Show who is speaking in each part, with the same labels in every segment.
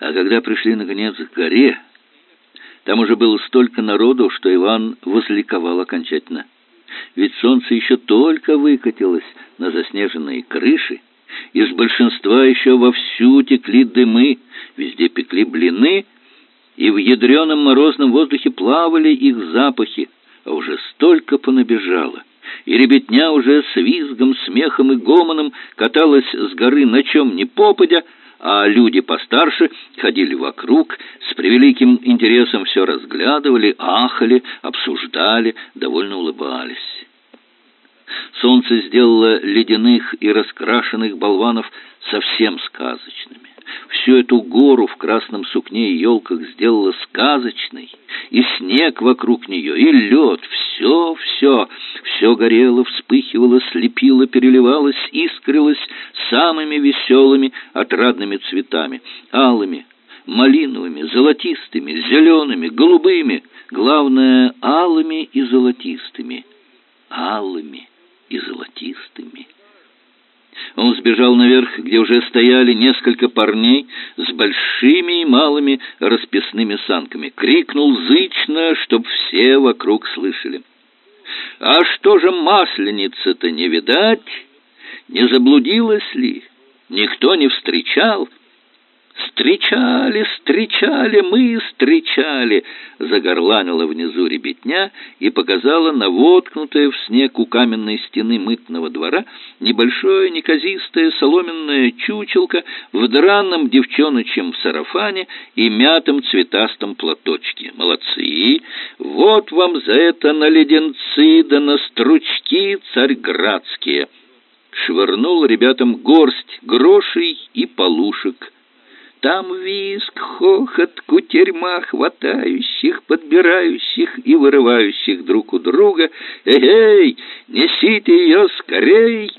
Speaker 1: А когда пришли, наконец, к горе, там уже было столько народу, что Иван возликовал окончательно. Ведь солнце еще только выкатилось на заснеженные крыши, из большинства еще вовсю текли дымы, везде пекли блины, и в ядреном морозном воздухе плавали их запахи, а уже столько понабежало. И ребятня уже с визгом, смехом и гомоном каталась с горы на чем ни попадя, а люди постарше ходили вокруг, с превеликим интересом все разглядывали, ахали, обсуждали, довольно улыбались. Солнце сделало ледяных и раскрашенных болванов совсем сказочными. Всю эту гору в красном сукне и елках сделала сказочной, и снег вокруг нее, и лед, все, все, все горело, вспыхивало, слепило, переливалось, искрилось самыми веселыми, отрадными цветами, алыми, малиновыми, золотистыми, зелеными, голубыми, главное, алыми и золотистыми, алыми и золотистыми. Он сбежал наверх, где уже стояли несколько парней с большими и малыми расписными санками. Крикнул зычно, чтоб все вокруг слышали. «А что же масленица-то не видать? Не заблудилась ли? Никто не встречал?» «Встречали, встречали, мы встречали!» Загорланила внизу ребятня и показала на воткнутое в снег у каменной стены мытного двора небольшое неказистое соломенное чучелко в драном девчоночьем сарафане и мятом цветастом платочке. «Молодцы! Вот вам за это на леденцы да на стручки царьградские!» Швырнул ребятам горсть грошей и полушек – там виск, хохот, кутерьма хватающих, подбирающих и вырывающих друг у друга. «Эй, несите ее скорей!»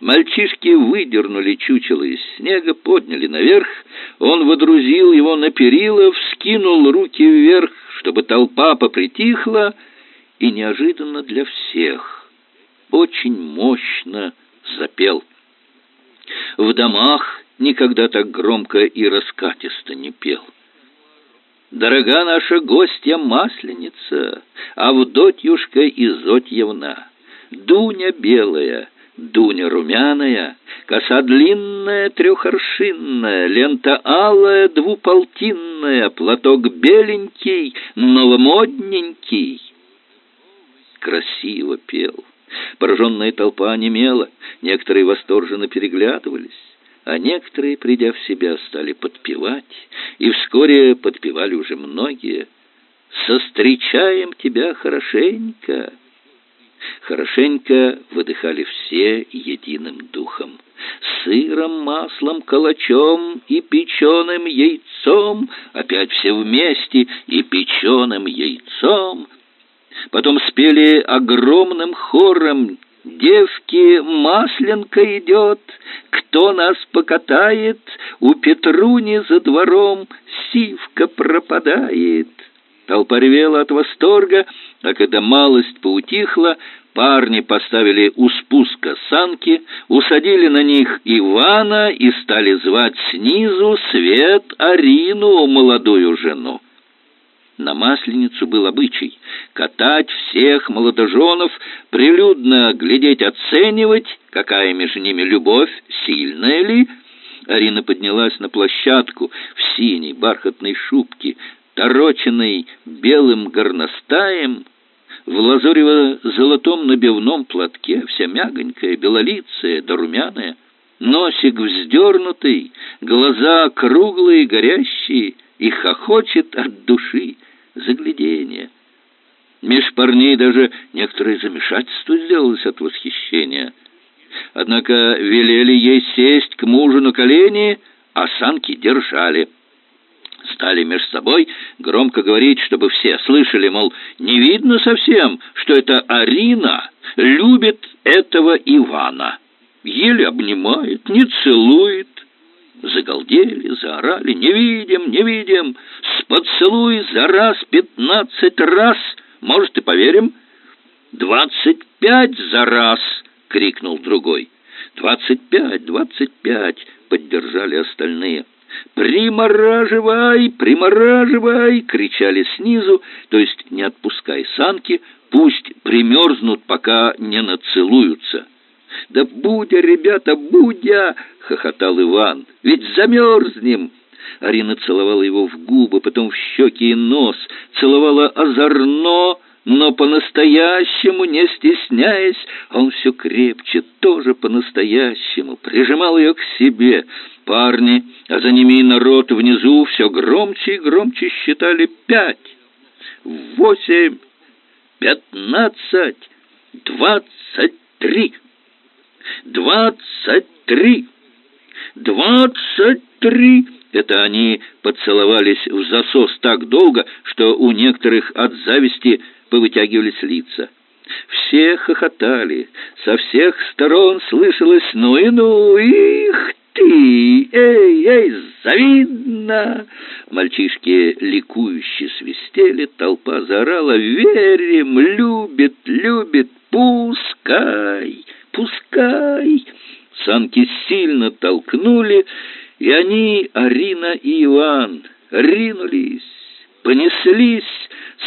Speaker 1: Мальчишки выдернули чучело из снега, подняли наверх. Он водрузил его на перила, вскинул руки вверх, чтобы толпа попритихла, и неожиданно для всех очень мощно запел. В домах никогда так громко и раскатисто не пел. Дорога наша гостья Масленица, Авдотьюшка Изотьевна, Дуня белая, Дуня румяная, Коса длинная, трехоршинная, Лента алая, двуполтинная, Платок беленький, новомодненький. Красиво пел. Пораженная толпа немела, некоторые восторженно переглядывались а некоторые, придя в себя, стали подпевать, и вскоре подпевали уже многие. «Состречаем тебя хорошенько!» Хорошенько выдыхали все единым духом. Сыром, маслом, калачом и печеным яйцом, опять все вместе и печеным яйцом. Потом спели огромным хором Девки, Масленка идет, кто нас покатает, у Петруни за двором сивка пропадает. Толпа ревела от восторга, а когда малость поутихла, парни поставили у спуска санки, усадили на них Ивана и стали звать снизу Свет Арину, молодую жену. На Масленицу был обычай катать всех молодоженов, прилюдно глядеть, оценивать, какая между ними любовь, сильная ли. Арина поднялась на площадку в синей бархатной шубке, тороченной белым горностаем, в лазурево-золотом набивном платке, вся мягонькая, белолицая да румяная, носик вздернутый, глаза круглые, горящие, и хохочет от души загляденье. Меж парней даже некоторое замешательство сделалось от восхищения. Однако велели ей сесть к мужу на колени, а санки держали. Стали меж собой громко говорить, чтобы все слышали, мол, не видно совсем, что это Арина любит этого Ивана. Еле обнимает, не целует, Загалдели, заорали, не видим, не видим, с поцелуй за раз пятнадцать раз, может, и поверим? Двадцать пять за раз, крикнул другой. Двадцать пять, двадцать пять, поддержали остальные. «Примораживай! Примораживай!» — кричали снизу, то есть не отпускай санки, пусть примерзнут, пока не нацелуются. «Да будя, ребята, будя!» — хохотал Иван. «Ведь замерзнем!» Арина целовала его в губы, потом в щеки и нос, целовала озорно, но по-настоящему, не стесняясь, он все крепче, тоже по-настоящему, прижимал ее к себе. Парни, а за ними и народ внизу все громче и громче считали пять, восемь, пятнадцать, двадцать три, двадцать три, двадцать три. Это они поцеловались в засос так долго, что у некоторых от зависти повытягивались лица. Все хохотали, со всех сторон слышалось «ну и ну, их ты! Эй, эй, завидно!» Мальчишки ликующе свистели, толпа заорала «Верим, любит, любит, пускай, пускай!» Санки сильно толкнули, и они, Арина и Иван, ринулись, понеслись,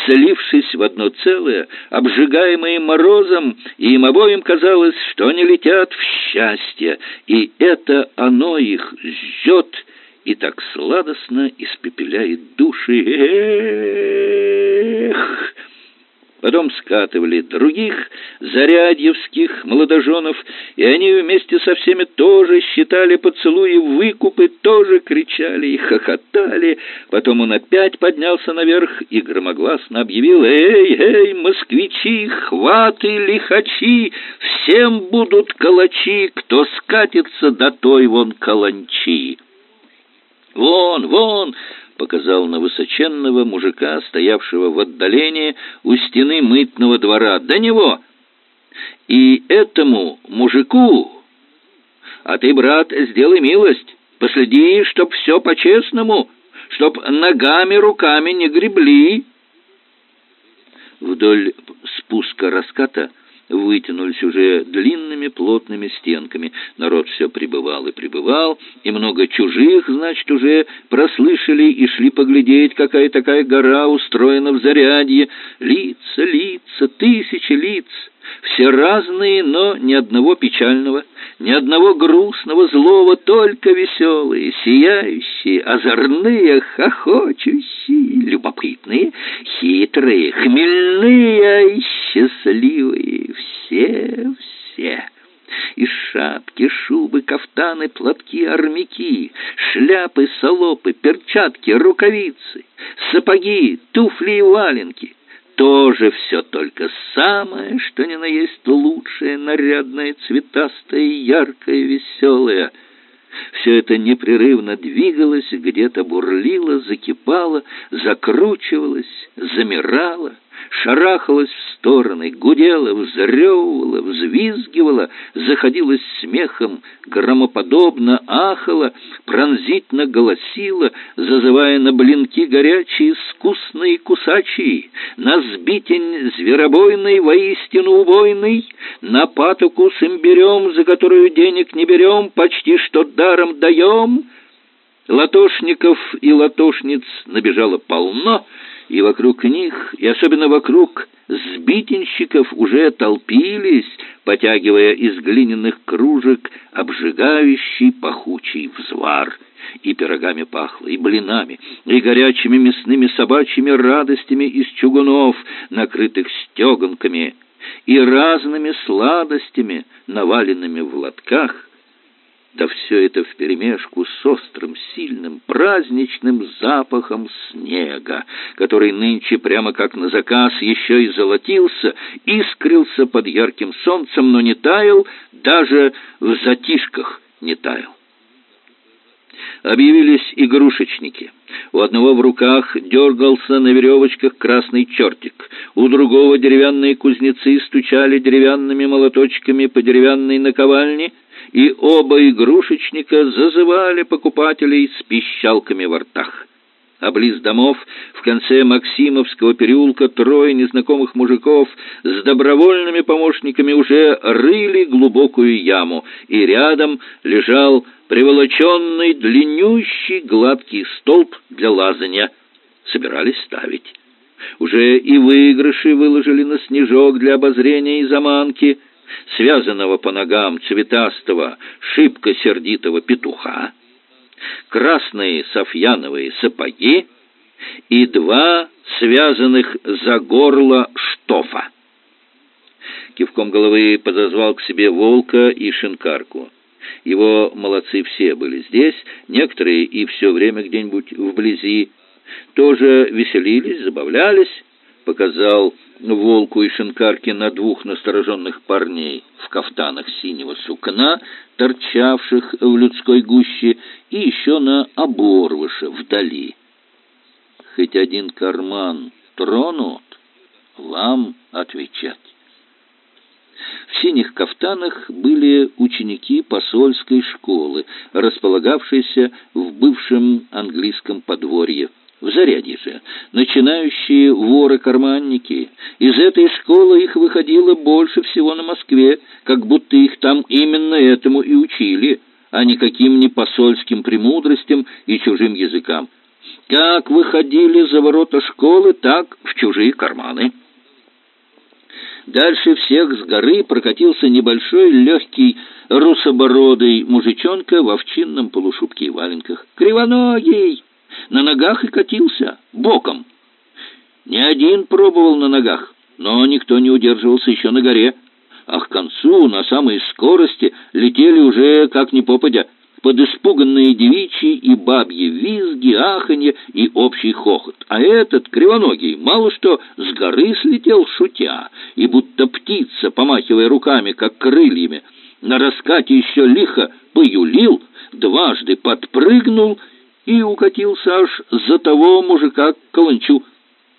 Speaker 1: слившись в одно целое, обжигаемые морозом, и им обоим казалось, что они летят в счастье, и это оно их жжет и так сладостно испепеляет души. Эх! Потом скатывали других зарядьевских молодоженов, и они вместе со всеми тоже считали поцелуи выкупы, тоже кричали и хохотали. Потом он опять поднялся наверх и громогласно объявил «Эй, эй, москвичи, хваты, лихачи, всем будут калачи, кто скатится до той вон каланчи». «Вон, вон!» Показал на высоченного мужика, стоявшего в отдалении у стены мытного двора. «До него!» «И этому мужику...» «А ты, брат, сделай милость, последи, чтоб все по-честному, чтоб ногами, руками не гребли». Вдоль спуска раската вытянулись уже длинными плотными стенками. Народ все прибывал и прибывал, и много чужих, значит, уже прослышали и шли поглядеть, какая такая гора устроена в зарядье. Лица, лица, тысячи лиц, все разные, но ни одного печального, ни одного грустного, злого, только веселые, сияющие, озорные, хохочущие, любопытные, хитрые, хмельные и счастливые, все, все. И шапки, шубы, кафтаны, платки, армяки, шляпы, салопы, перчатки, рукавицы, сапоги, туфли и валенки — тоже все только самое, что ни на есть лучшее, нарядное, цветастое, яркое, веселое. Все это непрерывно двигалось, где-то бурлило, закипало, закручивалось, замирало шарахалась в стороны, гудела, взрёвывала, взвизгивала, заходилась смехом, громоподобно ахала, пронзительно голосила, зазывая на блинки горячие, вкусные кусачие, на сбитень зверобойный, воистину убойный, на патоку с имбирем, за которую денег не берем, почти что даром даем. Латошников и латошниц набежало полно, и вокруг них, и особенно вокруг сбитенщиков уже толпились, потягивая из глиняных кружек обжигающий пахучий взвар. И пирогами пахло, и блинами, и горячими мясными собачьими радостями из чугунов, накрытых стеганками, и разными сладостями, наваленными в лотках, да все это вперемешку с острым, сильным, праздничным запахом снега, который нынче прямо как на заказ еще и золотился, искрился под ярким солнцем, но не таял, даже в затишках не таял. Объявились игрушечники. У одного в руках дергался на веревочках красный чертик, у другого деревянные кузнецы стучали деревянными молоточками по деревянной наковальне — и оба игрушечника зазывали покупателей с пищалками во ртах. а близ домов в конце Максимовского переулка трое незнакомых мужиков с добровольными помощниками уже рыли глубокую яму, и рядом лежал приволоченный длиннющий гладкий столб для лазания. Собирались ставить. Уже и выигрыши выложили на снежок для обозрения и заманки, связанного по ногам цветастого, шибко сердитого петуха, красные софьяновые сапоги и два связанных за горло штофа. Кивком головы подозвал к себе волка и шинкарку. Его молодцы все были здесь, некоторые и все время где-нибудь вблизи. Тоже веселились, забавлялись, показал волку и шинкарке на двух настороженных парней в кафтанах синего сукна, торчавших в людской гуще, и еще на оборвыше вдали. Хоть один карман тронут, вам отвечать. В синих кафтанах были ученики посольской школы, располагавшиеся в бывшем английском подворье в заряде же, начинающие воры-карманники. Из этой школы их выходило больше всего на Москве, как будто их там именно этому и учили, а не каким-ни посольским премудростям и чужим языкам. Как выходили за ворота школы, так в чужие карманы. Дальше всех с горы прокатился небольшой, легкий, русобородый мужичонка в овчинном полушубке и валенках. «Кривоногий!» На ногах и катился, боком. Не один пробовал на ногах, но никто не удерживался еще на горе, а к концу на самой скорости летели уже как ни попадя, под испуганные девичьи и бабьи визги, аханье и общий хохот. А этот, кривоногий, мало что с горы слетел шутя, и будто птица, помахивая руками, как крыльями, на раскате еще лихо поюлил, дважды подпрыгнул и укатился аж за того мужика к каланчу.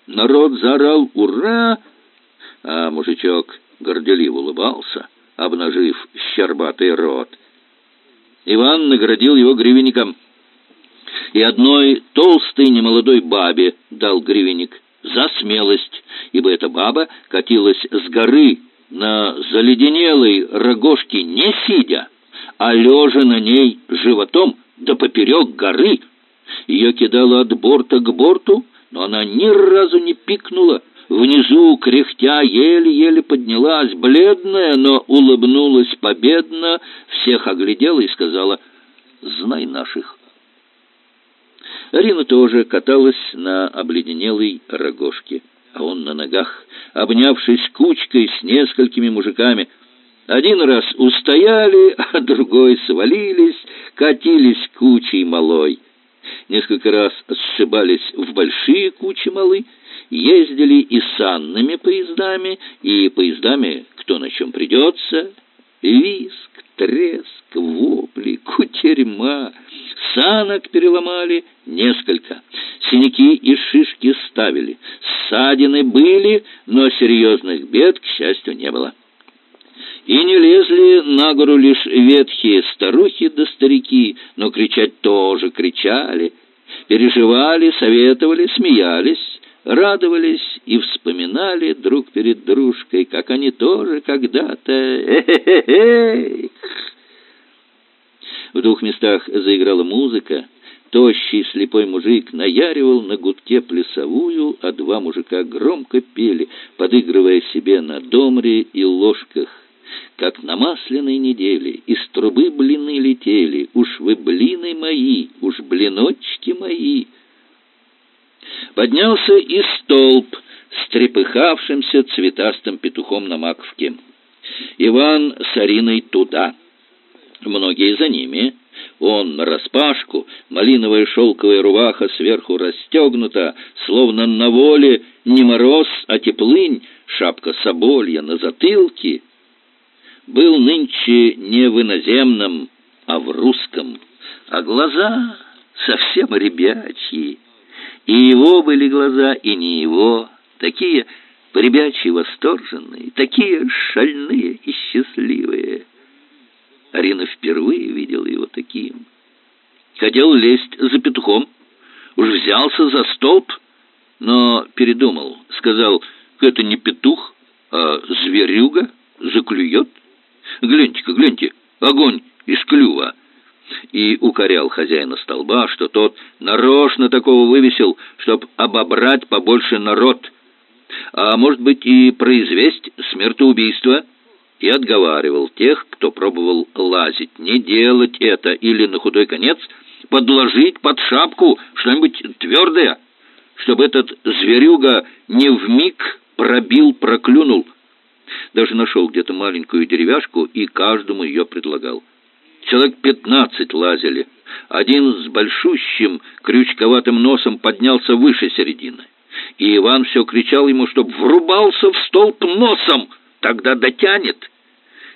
Speaker 1: Народ заорал «Ура!», а мужичок горделиво улыбался, обнажив щербатый рот. Иван наградил его гривенником. И одной толстой немолодой бабе дал гривенник за смелость, ибо эта баба катилась с горы на заледенелой рогожке не сидя, а лежа на ней животом да поперек горы, ее кидало от борта к борту, но она ни разу не пикнула. Внизу, кряхтя, еле-еле поднялась, бледная, но улыбнулась победно, всех оглядела и сказала «Знай наших». Арина тоже каталась на обледенелой рогожке, а он на ногах, обнявшись кучкой с несколькими мужиками. Один раз устояли, а другой свалились, катились кучей малой несколько раз сшибались в большие кучи малы, ездили и санными поездами, и поездами, кто на чем придется. Виск, треск, вопли, кутерьма. Санок переломали несколько. Синяки и шишки ставили. Ссадины были, но серьезных бед, к счастью, не было. И не лезли на гору лишь ветхие старухи да старики, но кричать тоже кричали, переживали, советовали, смеялись, радовались и вспоминали друг перед дружкой, как они тоже когда-то... В двух местах заиграла музыка, Тощий слепой мужик наяривал на гудке плясовую, а два мужика громко пели, подыгрывая себе на домре и ложках как на масляной неделе из трубы блины летели, уж вы блины мои, уж блиночки мои. Поднялся и столб с трепыхавшимся цветастым петухом на маковке. Иван с Ариной туда, многие за ними. Он нараспашку, малиновая шелковая рубаха сверху расстегнута, словно на воле не мороз, а теплынь, шапка соболья на затылке — был нынче не в иноземном, а в русском, а глаза совсем ребячьи. И его были глаза, и не его, такие ребячьи восторженные, такие шальные и счастливые. Арина впервые видела его таким. Хотел лезть за петухом. Уж взялся за столб, но передумал. Сказал, это не петух, а зверюга заклюет. Гляньте-ка, гляньте, огонь из клюва. И укорял хозяина столба, что тот нарочно такого вывесил, чтоб обобрать побольше народ. А может быть и произвесть смертоубийство — и отговаривал тех, кто пробовал лазить, не делать это или, на худой конец, подложить под шапку что-нибудь твердое, чтобы этот зверюга не вмиг пробил, проклюнул. Даже нашел где-то маленькую деревяшку и каждому ее предлагал. Человек пятнадцать лазили. Один с большущим крючковатым носом поднялся выше середины. И Иван все кричал ему, чтоб врубался в столб носом — тогда дотянет!»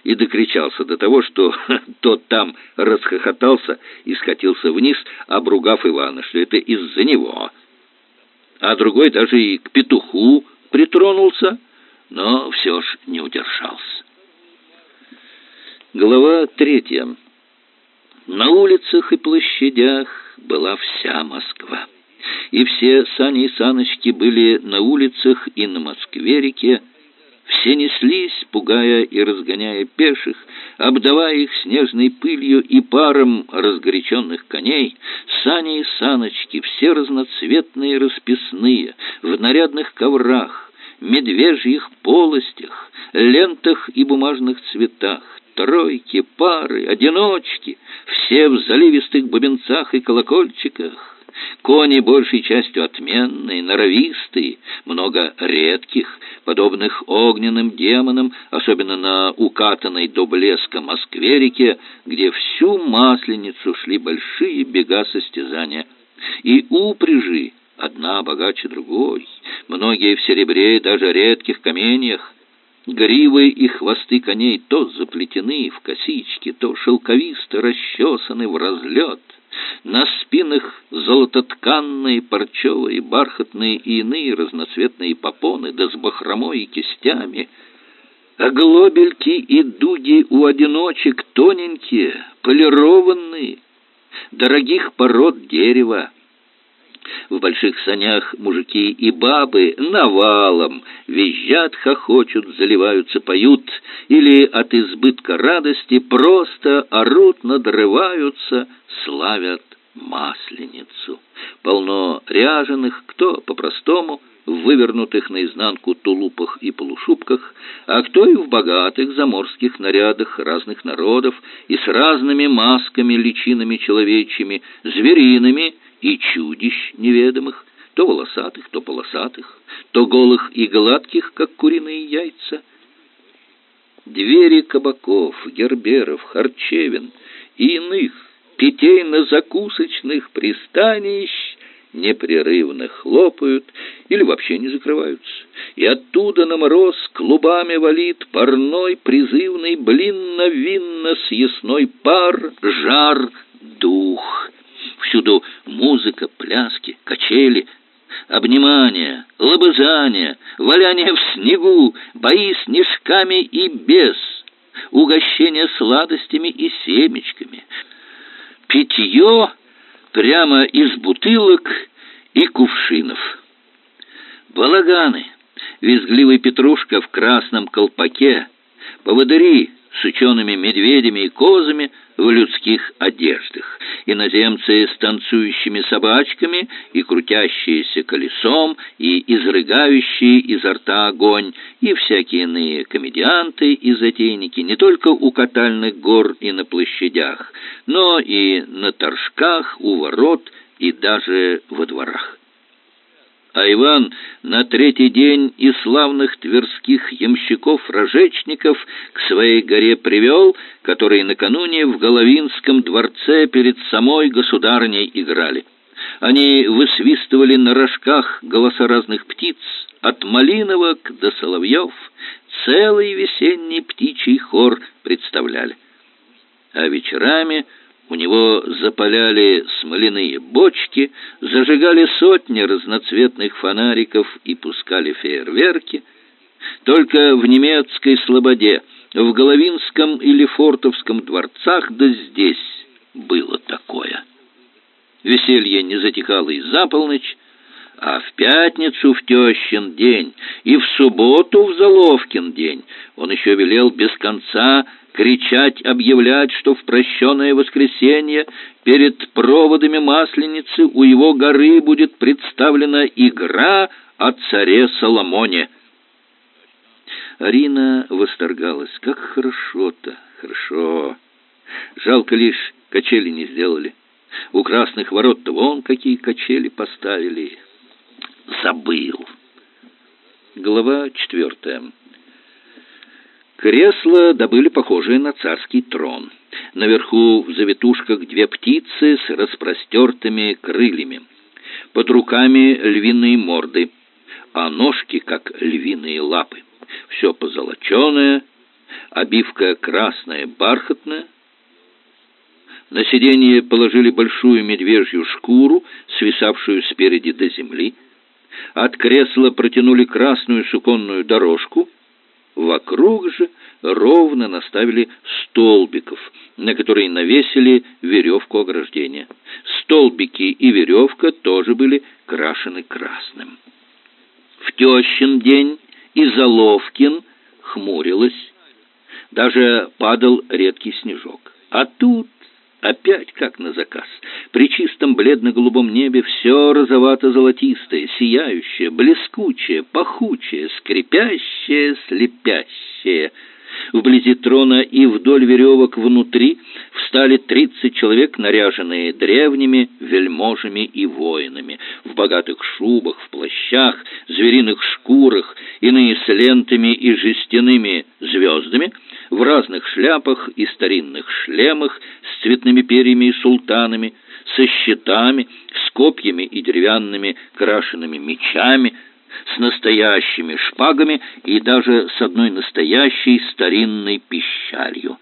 Speaker 1: И докричался до того, что тот там расхохотался и скатился вниз, обругав Ивана, что это из-за него. А другой даже и к петуху притронулся, но все ж не удержался. Глава третья. На улицах и площадях была вся Москва. И все сани и саночки были на улицах и на Москве-реке, все неслись, пугая и разгоняя пеших, обдавая их снежной пылью и паром разгоряченных коней, сани и саночки, все разноцветные и расписные, в нарядных коврах, медвежьих полостях, лентах и бумажных цветах, тройки, пары, одиночки, все в заливистых бубенцах и колокольчиках, Кони большей частью отменные, норовистые, много редких, подобных огненным демонам, особенно на укатанной до блеска Москве-реке, где всю Масленицу шли большие бега состязания. И упряжи, одна богаче другой, многие в серебре и даже редких каменьях, Гривы и хвосты коней то заплетены в косички, то шелковисто расчесаны в разлет — на спинах золототканные, парчевые, бархатные и иные разноцветные попоны, да с бахромой и кистями. А глобельки и дуги у одиночек тоненькие, полированные, дорогих пород дерева. В больших санях мужики и бабы навалом визжат, хохочут, заливаются, поют, или от избытка радости просто орут, надрываются, славят масленицу. Полно ряженых, кто по-простому, в вывернутых наизнанку тулупах и полушубках, а кто и в богатых заморских нарядах разных народов и с разными масками, личинами человечьими, звериными и чудищ неведомых, то волосатых, то полосатых, то голых и гладких, как куриные яйца. Двери кабаков, герберов, харчевин и иных питейно-закусочных пристанищ непрерывно хлопают или вообще не закрываются, и оттуда на мороз клубами валит парной призывный блинно-винно-съестной пар, жар, дух. Всюду музыка, пляски, качели, обнимания, лобызания, валяние в снегу, бои снежками и без, угощение сладостями и семечками, питье прямо из бутылок и кувшинов. Балаганы, визгливый Петрушка в красном колпаке, поводыри с учеными медведями и козами в людских одеждах, иноземцы с танцующими собачками и крутящиеся колесом, и изрыгающие изо рта огонь, и всякие иные комедианты и затейники не только у катальных гор и на площадях, но и на торжках, у ворот и даже во дворах. А Иван на третий день и славных тверских ямщиков-рожечников к своей горе привел, которые накануне в Головинском дворце перед самой государней играли. Они высвистывали на рожках голоса разных птиц, от малиновок до соловьев, целый весенний птичий хор представляли. А вечерами у него запаляли смоляные бочки, зажигали сотни разноцветных фонариков и пускали фейерверки. Только в немецкой слободе, в Головинском или Фортовском дворцах, да здесь было такое. Веселье не затихало и за полночь, а в пятницу в тещин день и в субботу в Заловкин день он еще велел без конца кричать, объявлять, что в прощенное воскресенье перед проводами Масленицы у его горы будет представлена игра о царе Соломоне. Арина восторгалась. Как хорошо-то, хорошо. Жалко лишь, качели не сделали. У красных ворот-то вон какие качели поставили забыл. Глава четвертая. Кресло добыли похожее на царский трон. Наверху в завитушках две птицы с распростертыми крыльями. Под руками львиные морды, а ножки, как львиные лапы. Все позолоченное, обивка красная, бархатная. На сиденье положили большую медвежью шкуру, свисавшую спереди до земли. От кресла протянули красную суконную дорожку. Вокруг же ровно наставили столбиков, на которые навесили веревку ограждения. Столбики и веревка тоже были крашены красным. В тещин день и Заловкин хмурилась. Даже падал редкий снежок. А тут Опять как на заказ. При чистом бледно-голубом небе все розовато-золотистое, сияющее, блескучее, пахучее, скрипящее, слепящее. Вблизи трона и вдоль веревок внутри встали тридцать человек, наряженные древними вельможами и воинами, в богатых шубах, в плащах, звериных шкурах, иные с лентами и жестяными звездами — в разных шляпах и старинных шлемах с цветными перьями и султанами, со щитами, с копьями и деревянными крашенными мечами, с настоящими шпагами и даже с одной настоящей старинной пищалью.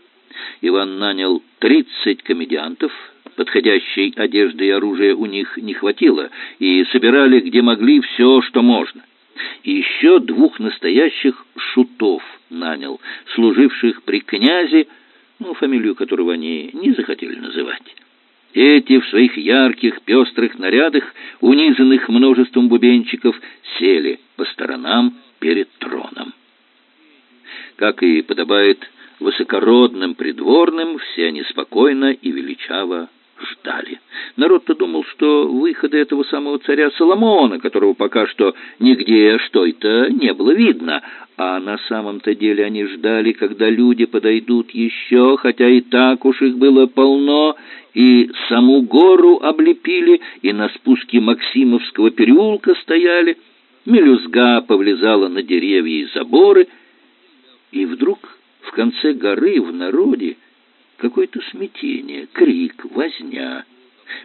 Speaker 1: Иван нанял тридцать комедиантов, подходящей одежды и оружия у них не хватило, и собирали где могли все, что можно и еще двух настоящих шутов нанял, служивших при князе, ну, фамилию которого они не захотели называть. Эти в своих ярких, пестрых нарядах, унизанных множеством бубенчиков, сели по сторонам перед троном. Как и подобает высокородным придворным, все они спокойно и величаво ждали. Народ-то думал, что выхода этого самого царя Соломона, которого пока что нигде что-то не было видно, а на самом-то деле они ждали, когда люди подойдут еще, хотя и так уж их было полно, и саму гору облепили, и на спуске Максимовского переулка стояли. Мелюзга повлезала на деревья и заборы, и вдруг в конце горы в народе Какое-то смятение, крик, возня.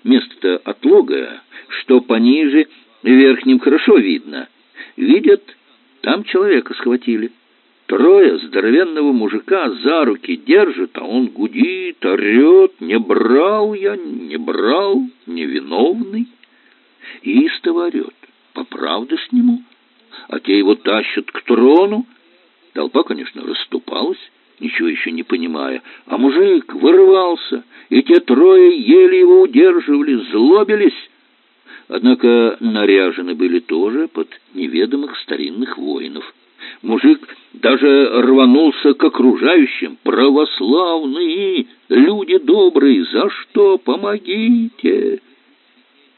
Speaker 1: Место-то отлогое, что пониже, верхним хорошо видно. Видят, там человека схватили. Трое здоровенного мужика за руки держат, а он гудит, орет, не брал я, не брал, невиновный. Истово орет, по правде сниму, а те его тащат к трону. Толпа, конечно, расступалась, ничего еще не понимая. А мужик вырывался, и те трое еле его удерживали, злобились. Однако наряжены были тоже под неведомых старинных воинов. Мужик даже рванулся к окружающим. «Православные! Люди добрые! За что? Помогите!»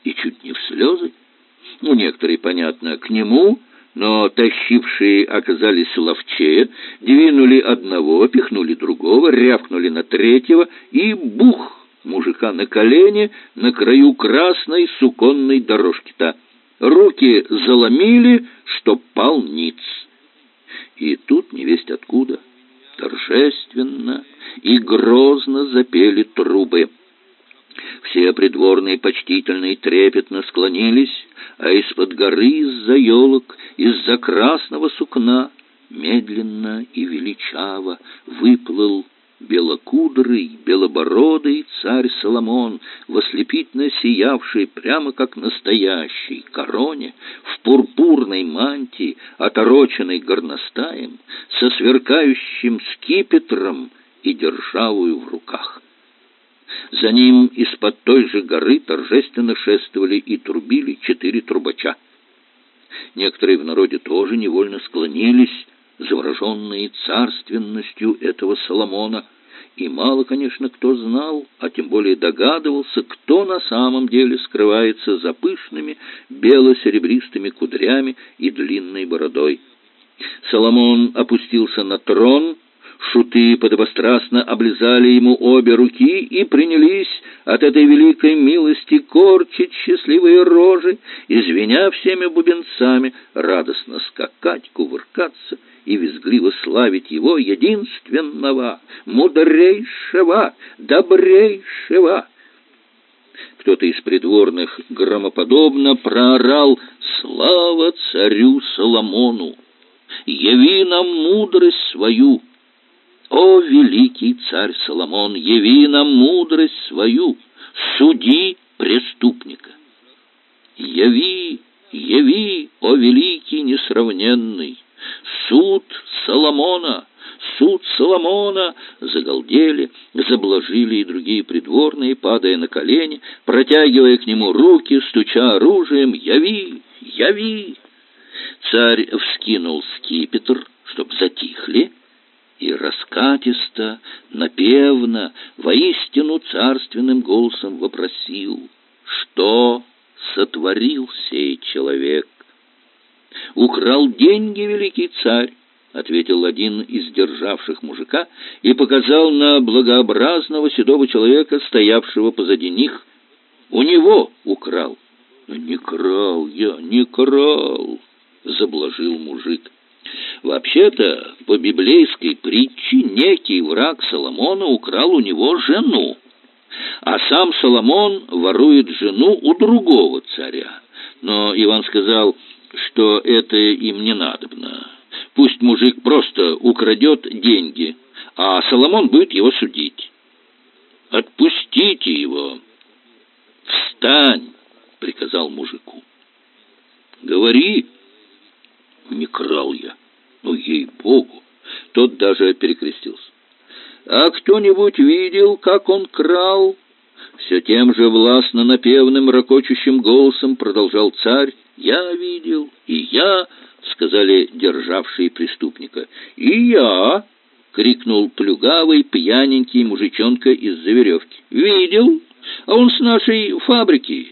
Speaker 1: И чуть не в слезы. Ну, некоторые, понятно, к нему но тащившие оказались ловчее, двинули одного, пихнули другого, рявкнули на третьего, и бух мужика на колени на краю красной суконной дорожки-то. Руки заломили, что пал ниц. И тут невесть откуда, торжественно и грозно запели трубы. Все придворные почтительно и трепетно склонились, а из-под горы, из-за елок, из-за красного сукна медленно и величаво выплыл белокудрый, белобородый царь Соломон, в ослепительно сиявший прямо как настоящий короне, в пурпурной мантии, отороченной горностаем, со сверкающим скипетром и державою в руках. За ним из-под той же горы торжественно шествовали и трубили четыре трубача. Некоторые в народе тоже невольно склонились, завороженные царственностью этого Соломона, и мало, конечно, кто знал, а тем более догадывался, кто на самом деле скрывается за пышными бело-серебристыми кудрями и длинной бородой. Соломон опустился на трон, Шуты подобострастно облизали ему обе руки и принялись от этой великой милости корчить счастливые рожи, извиня всеми бубенцами, радостно скакать, кувыркаться и визгливо славить его единственного, мудрейшего, добрейшего. Кто-то из придворных громоподобно проорал «Слава царю Соломону! Яви нам мудрость свою!» «О, великий царь Соломон, яви нам мудрость свою, суди преступника!» «Яви, яви, о великий несравненный, суд Соломона!» суд Соломона!» Загалдели, заблажили и другие придворные, падая на колени, протягивая к нему руки, стуча оружием «Яви! Яви!» Царь вскинул скипетр, чтоб затихли, и раскатисто, напевно, воистину царственным голосом вопросил, что сотворил сей человек. «Украл деньги великий царь», — ответил один из державших мужика и показал на благообразного седого человека, стоявшего позади них. «У него украл». «Не крал я, не крал», — заблажил мужик. Вообще-то, по библейской притче, некий враг Соломона украл у него жену, а сам Соломон ворует жену у другого царя. Но Иван сказал, что это им не надобно. Пусть мужик просто украдет деньги, а Соломон будет его судить. «Отпустите его!» «Встань!» — приказал мужику. «Говори!» «Не крал я!» Ну, ей-богу! Тот даже перекрестился. А кто-нибудь видел, как он крал? Все тем же властно напевным, ракочущим голосом продолжал царь. Я видел, и я, сказали державшие преступника. И я, крикнул плюгавый пьяненький мужичонка из-за веревки. Видел, а он с нашей фабрики,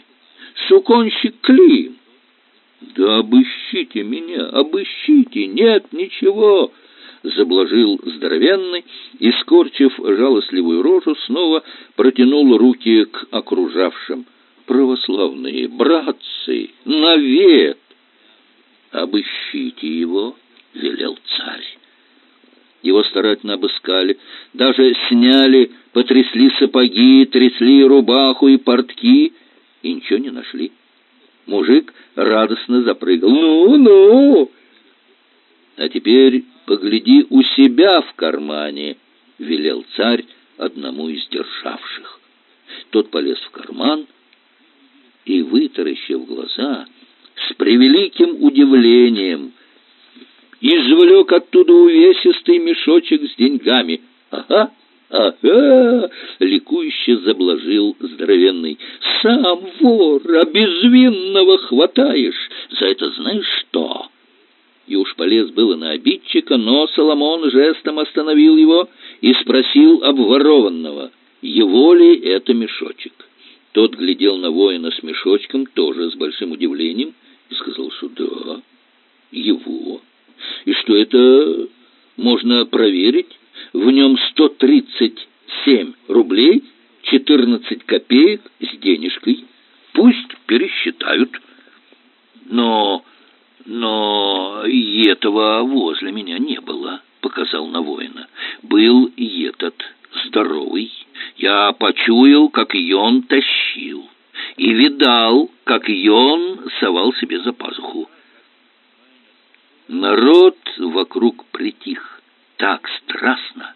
Speaker 1: суконщик Клим. «Да обыщите меня, обыщите! Нет ничего!» Заблажил здоровенный и, скорчив жалостливую рожу, снова протянул руки к окружавшим. «Православные братцы, навет!» «Обыщите его!» — велел царь. Его старательно обыскали, даже сняли, потрясли сапоги, трясли рубаху и портки, и ничего не нашли. Мужик радостно запрыгал. «Ну, ну!» «А теперь погляди у себя в кармане», — велел царь одному из державших. Тот полез в карман и, вытаращив глаза, с превеликим удивлением извлек оттуда увесистый мешочек с деньгами. «Ага!» «Ага!» — ликующе заблажил здоровенный. «Сам вор, а безвинного хватаешь! За это знаешь что?» И уж полез было на обидчика, но Соломон жестом остановил его и спросил обворованного, его ли это мешочек. Тот глядел на воина с мешочком, тоже с большим удивлением, и сказал, что да, его. И что это можно проверить? В нем 137 рублей 14 копеек с денежкой. Пусть пересчитают. Но, но и этого возле меня не было, показал на воина. Был и этот здоровый. Я почуял, как он тащил, и видал, как он совал себе за пазуху. Народ вокруг притих так страстно,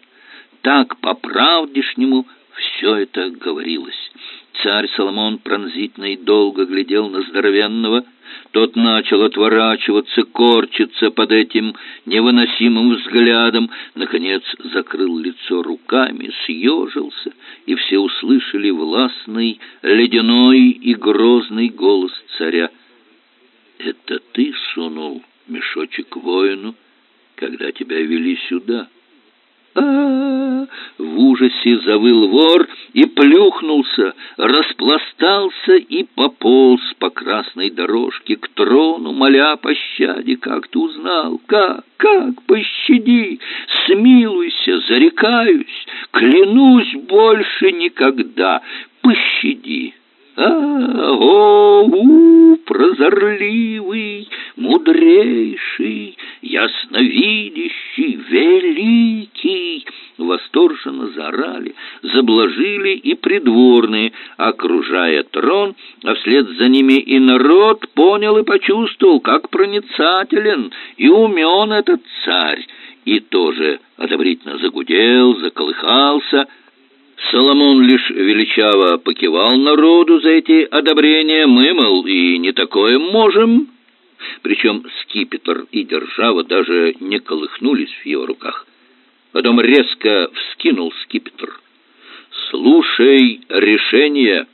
Speaker 1: так по-правдешнему все это говорилось. Царь Соломон пронзительно и долго глядел на здоровенного. Тот начал отворачиваться, корчиться под этим невыносимым взглядом, наконец закрыл лицо руками, съежился, и все услышали властный, ледяной и грозный голос царя. «Это ты сунул мешочек воину, когда тебя вели сюда?» а, -а, -а В ужасе завыл вор и плюхнулся, распластался и пополз по красной дорожке к трону, моля пощаде. «Как ты узнал? Как? Как? Пощади! Смилуйся! Зарекаюсь! Клянусь больше никогда! Пощади!» О, у, прозорливый, мудрейший, ясновидящий, великий!» Восторженно заорали, заблажили и придворные, окружая трон, а вслед за ними и народ понял и почувствовал, как проницателен и умен этот царь, и тоже одобрительно загудел, заколыхался — Соломон лишь величаво покивал народу за эти одобрения. Мы, мол, и не такое можем. Причем скипетр и держава даже не колыхнулись в его руках. Потом резко вскинул скипетр. «Слушай решение,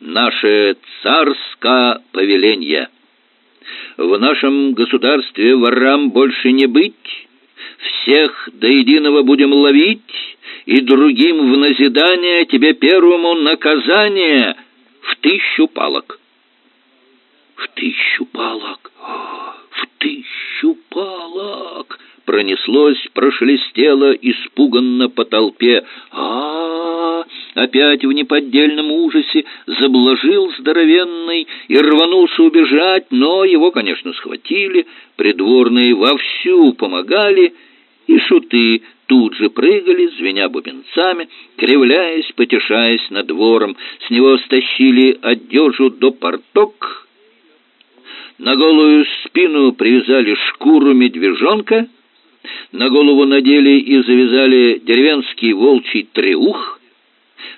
Speaker 1: наше царское повеление. В нашем государстве ворам больше не быть, всех до единого будем ловить» и другим в назидание, тебе первому наказание в тысячу палок. В тысячу палок, в тысячу палок пронеслось, прошелестело испуганно по толпе. А, Опять в неподдельном ужасе заблажил здоровенный и рванулся убежать, но его, конечно, схватили, придворные вовсю помогали, и шуты тут же прыгали, звеня бубенцами, кривляясь, потешаясь над двором. С него стащили одежу до порток, на голую спину привязали шкуру медвежонка, на голову надели и завязали деревенский волчий треух,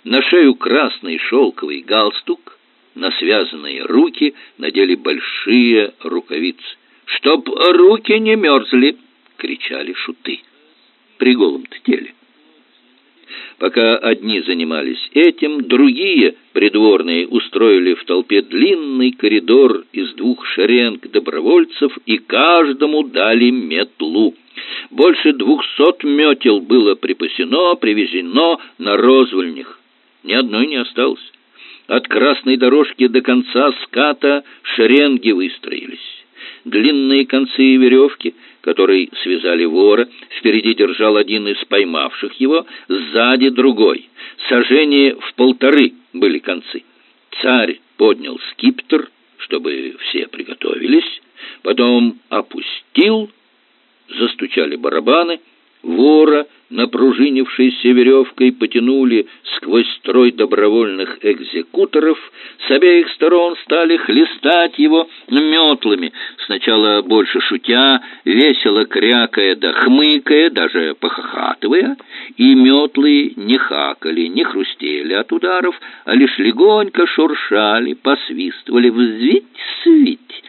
Speaker 1: на шею красный шелковый галстук, на связанные руки надели большие рукавицы. «Чтоб руки не мерзли!» — кричали шуты при голом-то теле. Пока одни занимались этим, другие придворные устроили в толпе длинный коридор из двух шеренг добровольцев и каждому дали метлу. Больше двухсот метел было припасено, привезено на розвольнях. Ни одной не осталось. От красной дорожки до конца ската шеренги выстроились длинные концы веревки, которой связали вора, впереди держал один из поймавших его, сзади другой. Сожжение в полторы были концы. Царь поднял скиптер, чтобы все приготовились, потом опустил, застучали барабаны, вора — напружинившейся веревкой потянули сквозь строй добровольных экзекуторов, с обеих сторон стали хлестать его метлами, сначала больше шутя, весело крякая да хмыкая, даже похохатывая, и метлы не хакали, не хрустели от ударов, а лишь легонько шуршали, посвистывали «взвить-свить».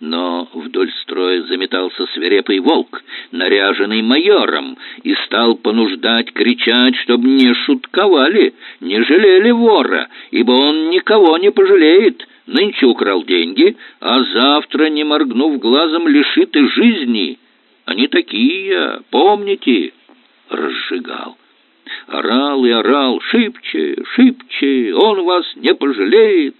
Speaker 1: Но вдоль строя заметался свирепый волк, наряженный майором, и стал понуждать кричать, чтобы не шутковали, не жалели вора, ибо он никого не пожалеет. Нынче украл деньги, а завтра, не моргнув глазом, лишит и жизни. Они такие, помните? Разжигал. Орал и орал, шибче, шибче, он вас не пожалеет.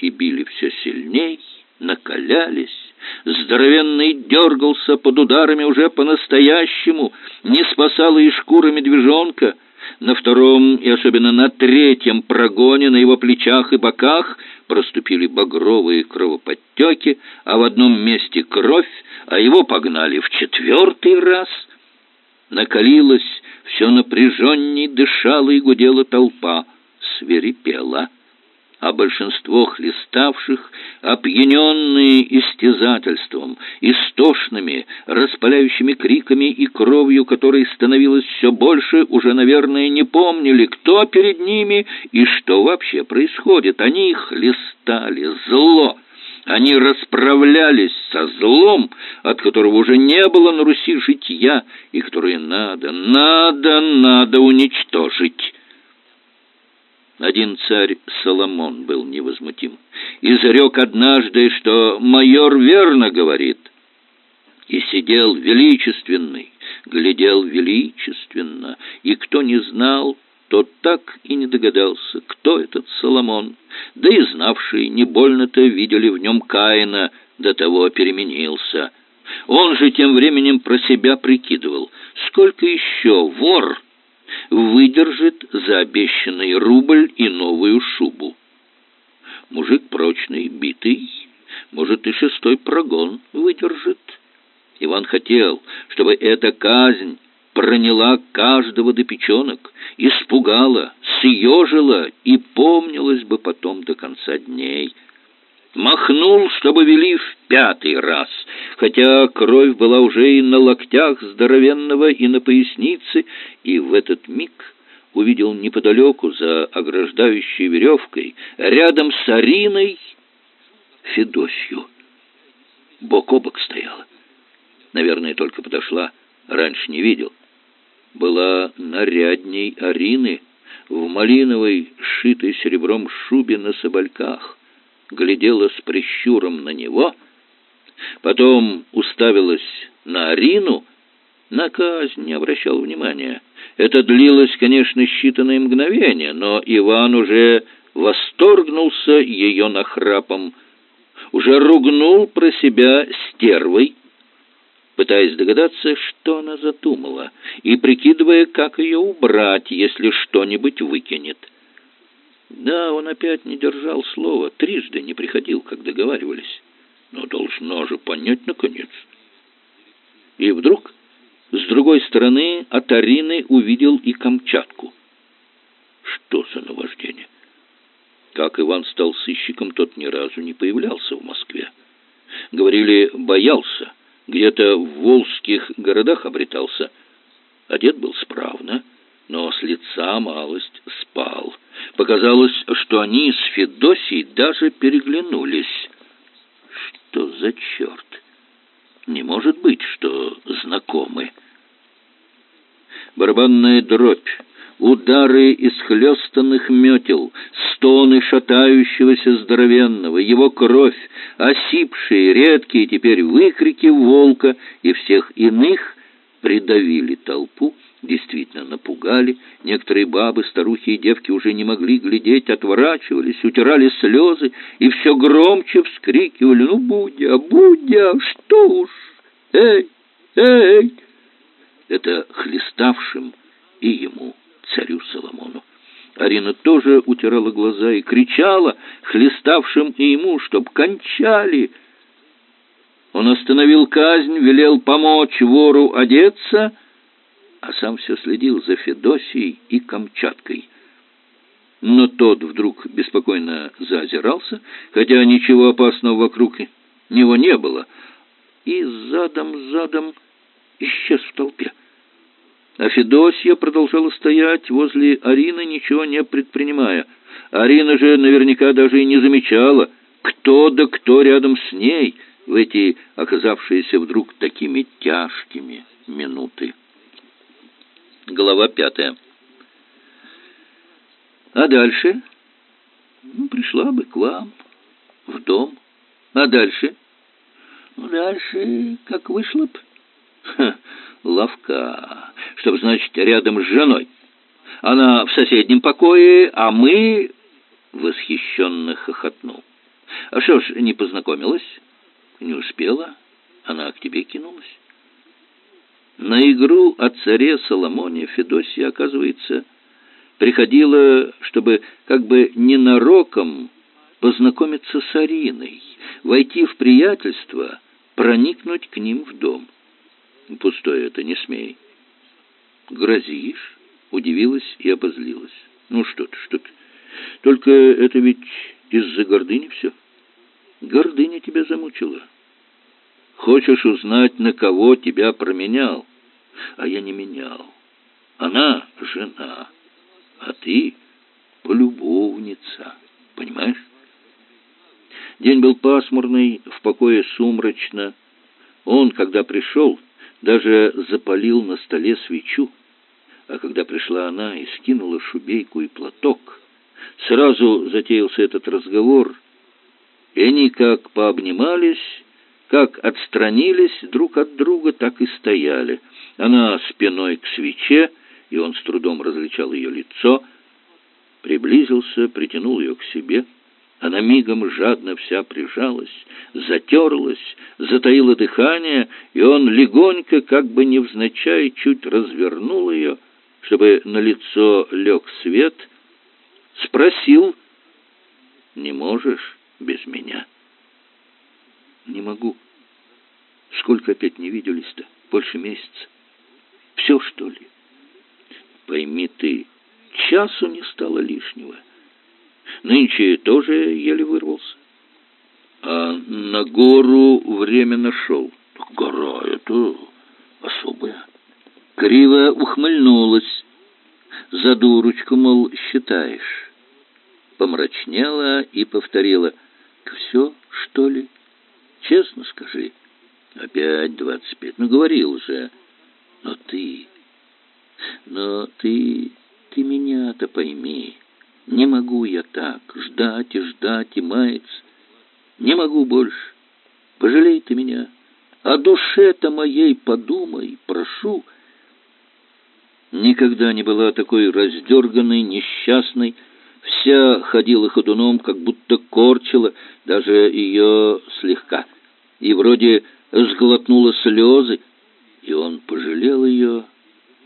Speaker 1: И били все сильней накалялись. Здоровенный дергался под ударами уже по-настоящему, не спасала и шкура медвежонка. На втором и особенно на третьем прогоне на его плечах и боках проступили багровые кровоподтеки, а в одном месте кровь, а его погнали в четвертый раз. Накалилась, все напряженней дышала и гудела толпа, свирепела а большинство хлеставших, опьяненные истязательством, истошными, распаляющими криками и кровью, которой становилось все больше, уже, наверное, не помнили, кто перед ними и что вообще происходит. Они хлестали зло, Они расправлялись со злом, от которого уже не было на Руси житья, и которое надо, надо, надо уничтожить. Один царь Соломон был невозмутим. Изрек однажды, что майор верно говорит, и сидел величественный, глядел величественно, и кто не знал, тот так и не догадался, кто этот Соломон, да и знавшие не больно-то видели в нем Каина, до того переменился. Он же тем временем про себя прикидывал, сколько еще вор выдержит за обещанный рубль и новую шубу. Мужик прочный, битый, может и шестой прогон выдержит. Иван хотел, чтобы эта казнь проняла каждого до печенок, испугала, съежила и помнилась бы потом до конца дней. Махнул, чтобы вели в пятый раз, хотя кровь была уже и на локтях здоровенного, и на пояснице, и в этот миг увидел неподалеку за ограждающей веревкой, рядом с Ариной, Федосью. Бок о бок стояла. Наверное, только подошла, раньше не видел была нарядней Арины в малиновой, сшитой серебром шубе на собольках, глядела с прищуром на него, потом уставилась на Арину, на казнь не обращал внимания. Это длилось, конечно, считанные мгновения, но Иван уже восторгнулся ее нахрапом, уже ругнул про себя стервой, пытаясь догадаться, что она задумала, и прикидывая, как ее убрать, если что-нибудь выкинет. Да, он опять не держал слова, трижды не приходил, как договаривались. Но должна же понять, наконец. И вдруг, с другой стороны, от Арины увидел и Камчатку. Что за наваждение? Как Иван стал сыщиком, тот ни разу не появлялся в Москве. Говорили, боялся, где-то в волжских городах обретался. Одет был справно, но с лица малость спал. Показалось, что они с Федосией даже переглянулись. Что за черт? Не может быть, что знакомы. Барабанная дробь, удары из хлестанных метел, стоны шатающегося здоровенного, его кровь, осипшие, редкие теперь выкрики волка и всех иных придавили толпу, действительно напугали. Некоторые бабы, старухи и девки уже не могли глядеть, отворачивались, утирали слезы и все громче вскрикивали «Ну, Будя, Будя, что уж! Эй, эй!» Это хлеставшим и ему, царю Соломону. Арина тоже утирала глаза и кричала, хлеставшим и ему, чтоб кончали. Он остановил казнь, велел помочь вору одеться, а сам все следил за Федосией и Камчаткой. Но тот вдруг беспокойно заозирался, хотя ничего опасного вокруг него не было, и задом-задом исчез в толпе. А Федосья продолжала стоять возле Арины, ничего не предпринимая. Арина же наверняка даже и не замечала, кто да кто рядом с ней в эти оказавшиеся вдруг такими тяжкими минуты. Глава пятая. А дальше? Ну, пришла бы к вам, в дом. А дальше? Ну, дальше, как вышла бы. Ха, ловка чтобы, значит, рядом с женой. Она в соседнем покое, а мы...» Восхищенно хохотнул. «А что ж, не познакомилась? Не успела? Она к тебе кинулась?» На игру о царе Соломоне Федосия, оказывается, приходила, чтобы как бы ненароком познакомиться с Ариной, войти в приятельство, проникнуть к ним в дом. Пустое это, не смей. «Грозишь?» — удивилась и обозлилась. «Ну что ты, что ты? Только это ведь из-за гордыни все. Гордыня тебя замучила. Хочешь узнать, на кого тебя променял? А я не менял. Она — жена, а ты — полюбовница. Понимаешь?» День был пасмурный, в покое сумрачно. Он, когда пришел, даже запалил на столе свечу. А когда пришла она и скинула шубейку и платок, сразу затеялся этот разговор, и они как пообнимались, как отстранились друг от друга, так и стояли. Она спиной к свече, и он с трудом различал ее лицо, приблизился, притянул ее к себе — она мигом жадно вся прижалась, затерлась, затаила дыхание, и он легонько, как бы невзначай, чуть развернул ее, чтобы на лицо лег свет, спросил, «Не можешь без меня?» «Не могу. Сколько опять не виделись-то? Больше месяца. Все, что ли?» «Пойми ты, часу не стало лишнего». Нынче тоже еле вырвался. А на гору время нашел. Гора — это особая. Криво ухмыльнулась. За дурочку, мол, считаешь. Помрачнела и повторила. Все, что ли? Честно скажи. Опять двадцать пять. Ну, говорил же. Но ты... Но ты... Ты меня-то пойми. Не могу я так ждать и ждать и маяться. Не могу больше. Пожалей ты меня. О душе-то моей подумай, прошу. Никогда не была такой раздерганной, несчастной. Вся ходила ходуном, как будто корчила, даже ее слегка. И вроде сглотнула слезы, и он пожалел ее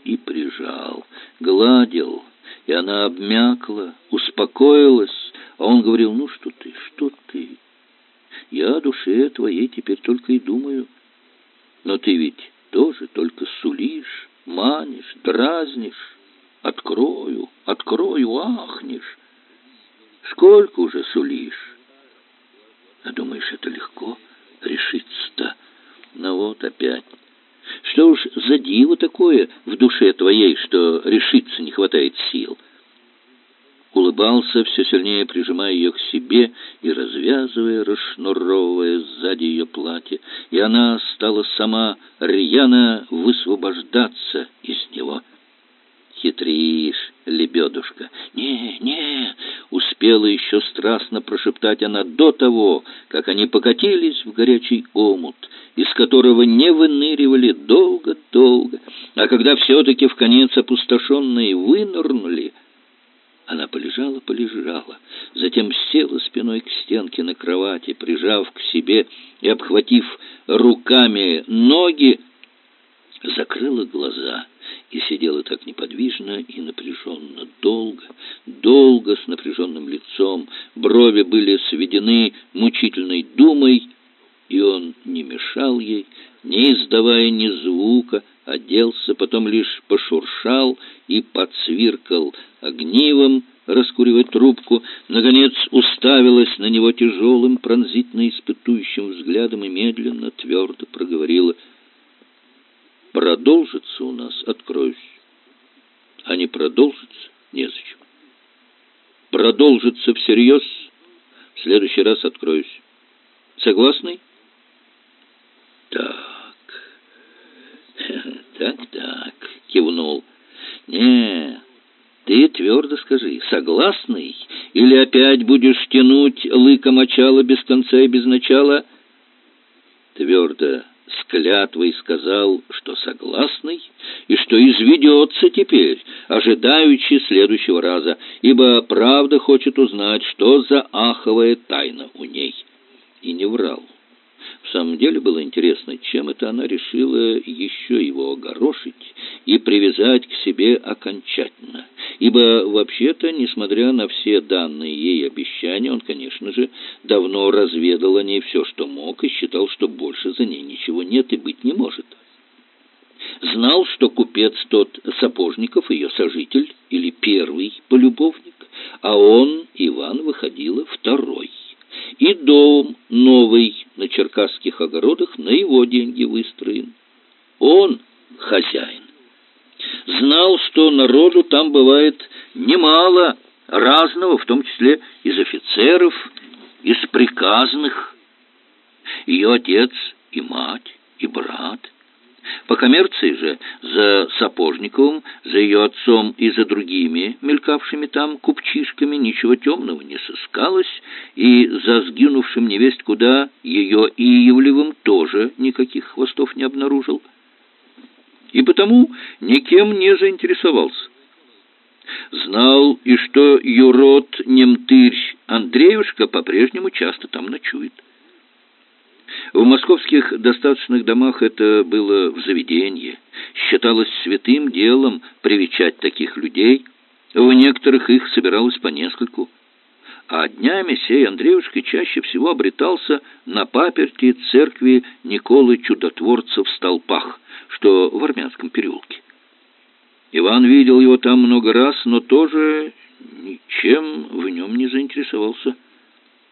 Speaker 1: и прижал, гладил, и она обмякла, успокоилась, а он говорил, ну что ты, что ты? Я о душе твоей теперь только и думаю. Но ты ведь тоже только сулишь, манишь, дразнишь. Открою, открою, ахнешь. Сколько уже сулишь? А думаешь, это легко решиться-то? Ну вот опять. Что уж за диво такое в душе твоей, что решиться не хватает сил?» Улыбался, все сильнее прижимая ее к себе и развязывая, расшнуровывая сзади ее платье, и она стала сама рьяно высвобождаться из него. «Хитришь, лебедушка!» «Не, не!» — успела еще страстно прошептать она до того, как они покатились в горячий омут, из которого не выныривали долго-долго, а когда все-таки в конец опустошенные вынырнули, она полежала-полежала, затем села спиной к стенке на кровати, прижав к себе и обхватив руками ноги, закрыла глаза и сидела так неподвижно и напряженно, долго, долго с напряженным лицом, брови были сведены мучительной думой, и он не мешал ей, не издавая ни звука, оделся, потом лишь пошуршал и подсвиркал огнивом, раскуривая трубку, наконец уставилась на него тяжелым, пронзительно испытующим взглядом и медленно, твердо проговорила «Продолжится у нас, откроюсь, а не продолжится, незачем. Продолжится всерьез, в следующий раз откроюсь. Согласный?» «Так, так-так», — кивнул. «Не, ты твердо скажи, согласный, или опять будешь тянуть лыка мочала без конца и без начала?» Твердо с клятвой сказал, что согласный, и что изведется теперь, ожидаючи следующего раза, ибо правда хочет узнать, что за аховая тайна у ней. И не врал. В самом деле было интересно, чем это она решила еще его огорошить и привязать к себе окончательно. Ибо вообще-то, несмотря на все данные ей обещания, он, конечно же, давно разведал о ней все, что мог, и считал, что больше за ней ничего нет и быть не может. Знал, что купец тот Сапожников, ее сожитель, или первый полюбовник, а он, Иван, выходила второй и дом новый на черкасских огородах на его деньги выстроен. Он хозяин. Знал, что народу там бывает немало разного, в том числе из офицеров, из приказных. Ее отец и мать, и брат. По коммерции же за Сапожниковым, за ее отцом и за другими мелькавшими там купчишками ничего темного не сыскалось, и за сгинувшим невесть куда ее Иевлевым тоже никаких хвостов не обнаружил. И потому никем не заинтересовался. Знал и что юрод Немтырь Андреюшка по-прежнему часто там ночует. В московских достаточных домах это было в заведении. Считалось святым делом привечать таких людей. В некоторых их собиралось по нескольку. А днями сей Андреюшка чаще всего обретался на паперти церкви Николы Чудотворца в Столпах, что в Армянском переулке. Иван видел его там много раз, но тоже ничем в нем не заинтересовался.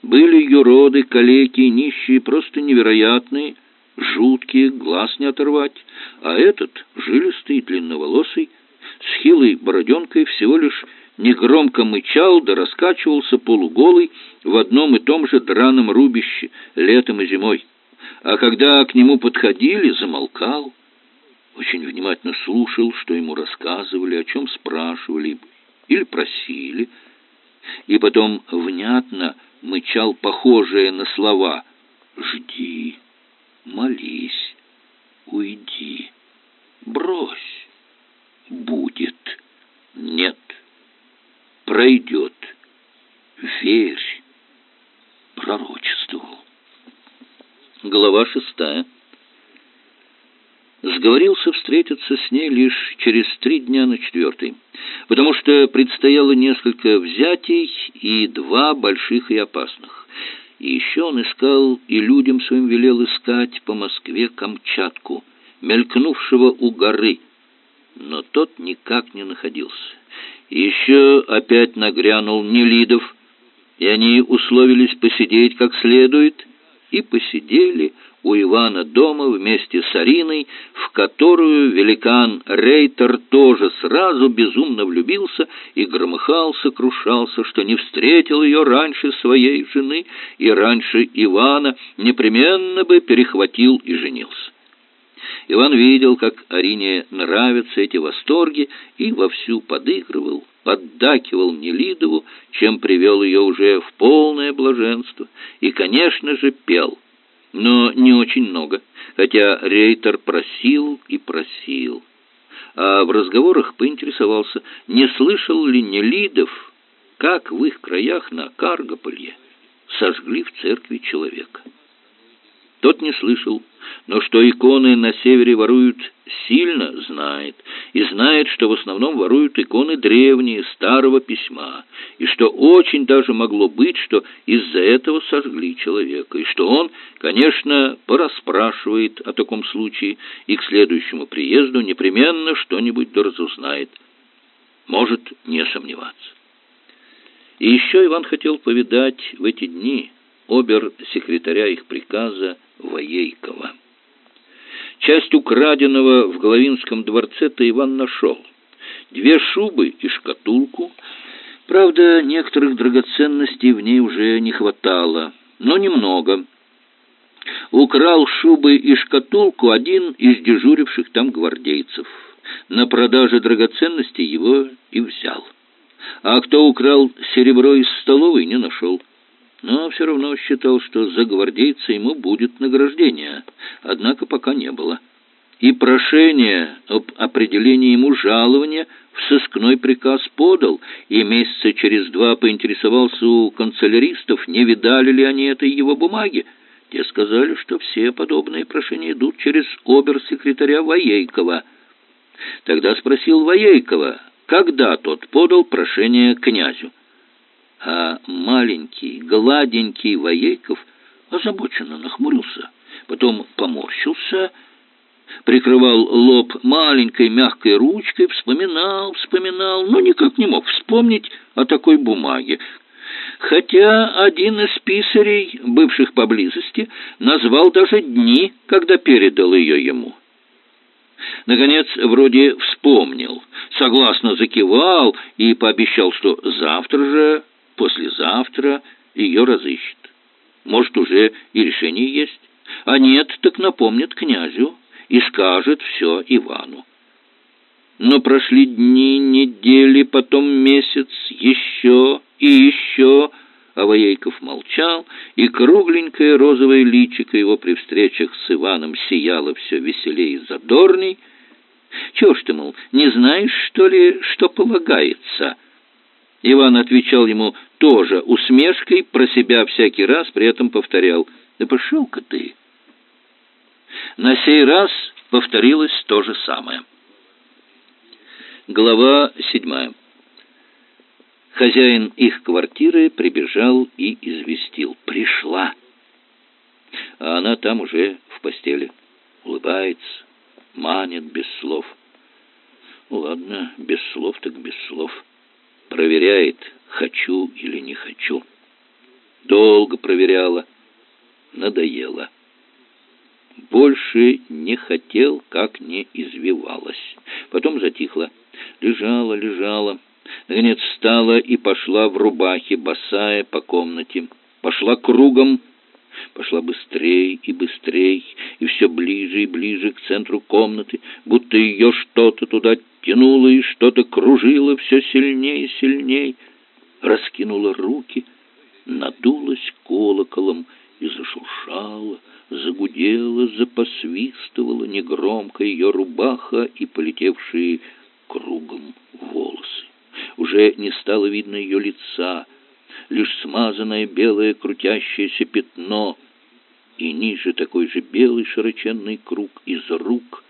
Speaker 1: Были юроды, калеки, нищие, просто невероятные, жуткие, глаз не оторвать. А этот, жилистый, длинноволосый, с хилой бороденкой, всего лишь негромко мычал да раскачивался полуголый в одном и том же драном рубище летом и зимой. А когда к нему подходили, замолкал, очень внимательно слушал, что ему рассказывали, о чем спрашивали или просили, и потом внятно мычал похожее на слова «Жди, молись, уйди, брось, будет, нет, пройдет, верь», пророчествовал. Глава шестая. Сговорился встретиться с ней лишь через три дня на четвертый, потому что предстояло несколько взятий и два больших и опасных. И еще он искал, и людям своим велел искать по Москве Камчатку, мелькнувшего у горы, но тот никак не находился. Еще опять нагрянул Нелидов, и они условились посидеть как следует, и посидели, у Ивана дома вместе с Ариной, в которую великан Рейтер тоже сразу безумно влюбился и громыхал, сокрушался, что не встретил ее раньше своей жены и раньше Ивана, непременно бы перехватил и женился. Иван видел, как Арине нравятся эти восторги, и вовсю подыгрывал, поддакивал Нелидову, чем привел ее уже в полное блаженство, и, конечно же, пел — но не очень много, хотя Рейтер просил и просил. А в разговорах поинтересовался, не слышал ли Нелидов, как в их краях на Каргополье сожгли в церкви человека. Тот не слышал, но что иконы на севере воруют сильно, знает, и знает, что в основном воруют иконы древние, старого письма, и что очень даже могло быть, что из-за этого сожгли человека, и что он, конечно, порасспрашивает о таком случае. И к следующему приезду непременно что-нибудь доразузнает. Может не сомневаться. И еще Иван хотел повидать в эти дни обер-секретаря их приказа Воейкова. Часть украденного в Головинском дворце-то Иван нашел. Две шубы и шкатулку. Правда, некоторых драгоценностей в ней уже не хватало, но немного. Украл шубы и шкатулку один из дежуривших там гвардейцев. На продаже драгоценностей его и взял. А кто украл серебро из столовой, не нашел но все равно считал, что за гвардейца ему будет награждение, однако пока не было. И прошение об определении ему жалования в сыскной приказ подал, и месяца через два поинтересовался у канцеляристов, не видали ли они этой его бумаги. Те сказали, что все подобные прошения идут через обер-секретаря Воейкова. Тогда спросил Воейкова, когда тот подал прошение князю а маленький, гладенький Воейков озабоченно нахмурился, потом поморщился, прикрывал лоб маленькой мягкой ручкой, вспоминал, вспоминал, но никак не мог вспомнить о такой бумаге. Хотя один из писарей, бывших поблизости, назвал даже дни, когда передал ее ему. Наконец, вроде вспомнил, согласно закивал и пообещал, что завтра же послезавтра ее разыщет. Может, уже и решение есть. А нет, так напомнит князю и скажет все Ивану. Но прошли дни, недели, потом месяц, еще и еще. А Воейков молчал, и кругленькое розовое личико его при встречах с Иваном сияло все веселее и задорней. «Чего ж ты, мол, не знаешь, что ли, что полагается?» Иван отвечал ему тоже усмешкой, про себя всякий раз при этом повторял «Да пошел-ка ты!» На сей раз повторилось то же самое. Глава седьмая. Хозяин их квартиры прибежал и известил. Пришла. А она там уже в постели. Улыбается, манит без слов. Ладно, без слов так без слов. Проверяет, хочу или не хочу. Долго проверяла. Надоело. Больше не хотел, как не извивалась. Потом затихла. Лежала, лежала. Наконец встала и пошла в рубахе, босая по комнате. Пошла кругом, пошла быстрей и быстрей, и все ближе и ближе к центру комнаты, будто ее что-то туда тянуло и что-то кружило все сильнее и сильнее. Раскинула руки, надулась колоколом и зашуршала, загудела, запосвистывала негромко ее рубаха и полетевшие кругом волосы. Уже не стало видно ее лица, лишь смазанное белое крутящееся пятно, и ниже такой же белый широченный круг из рук.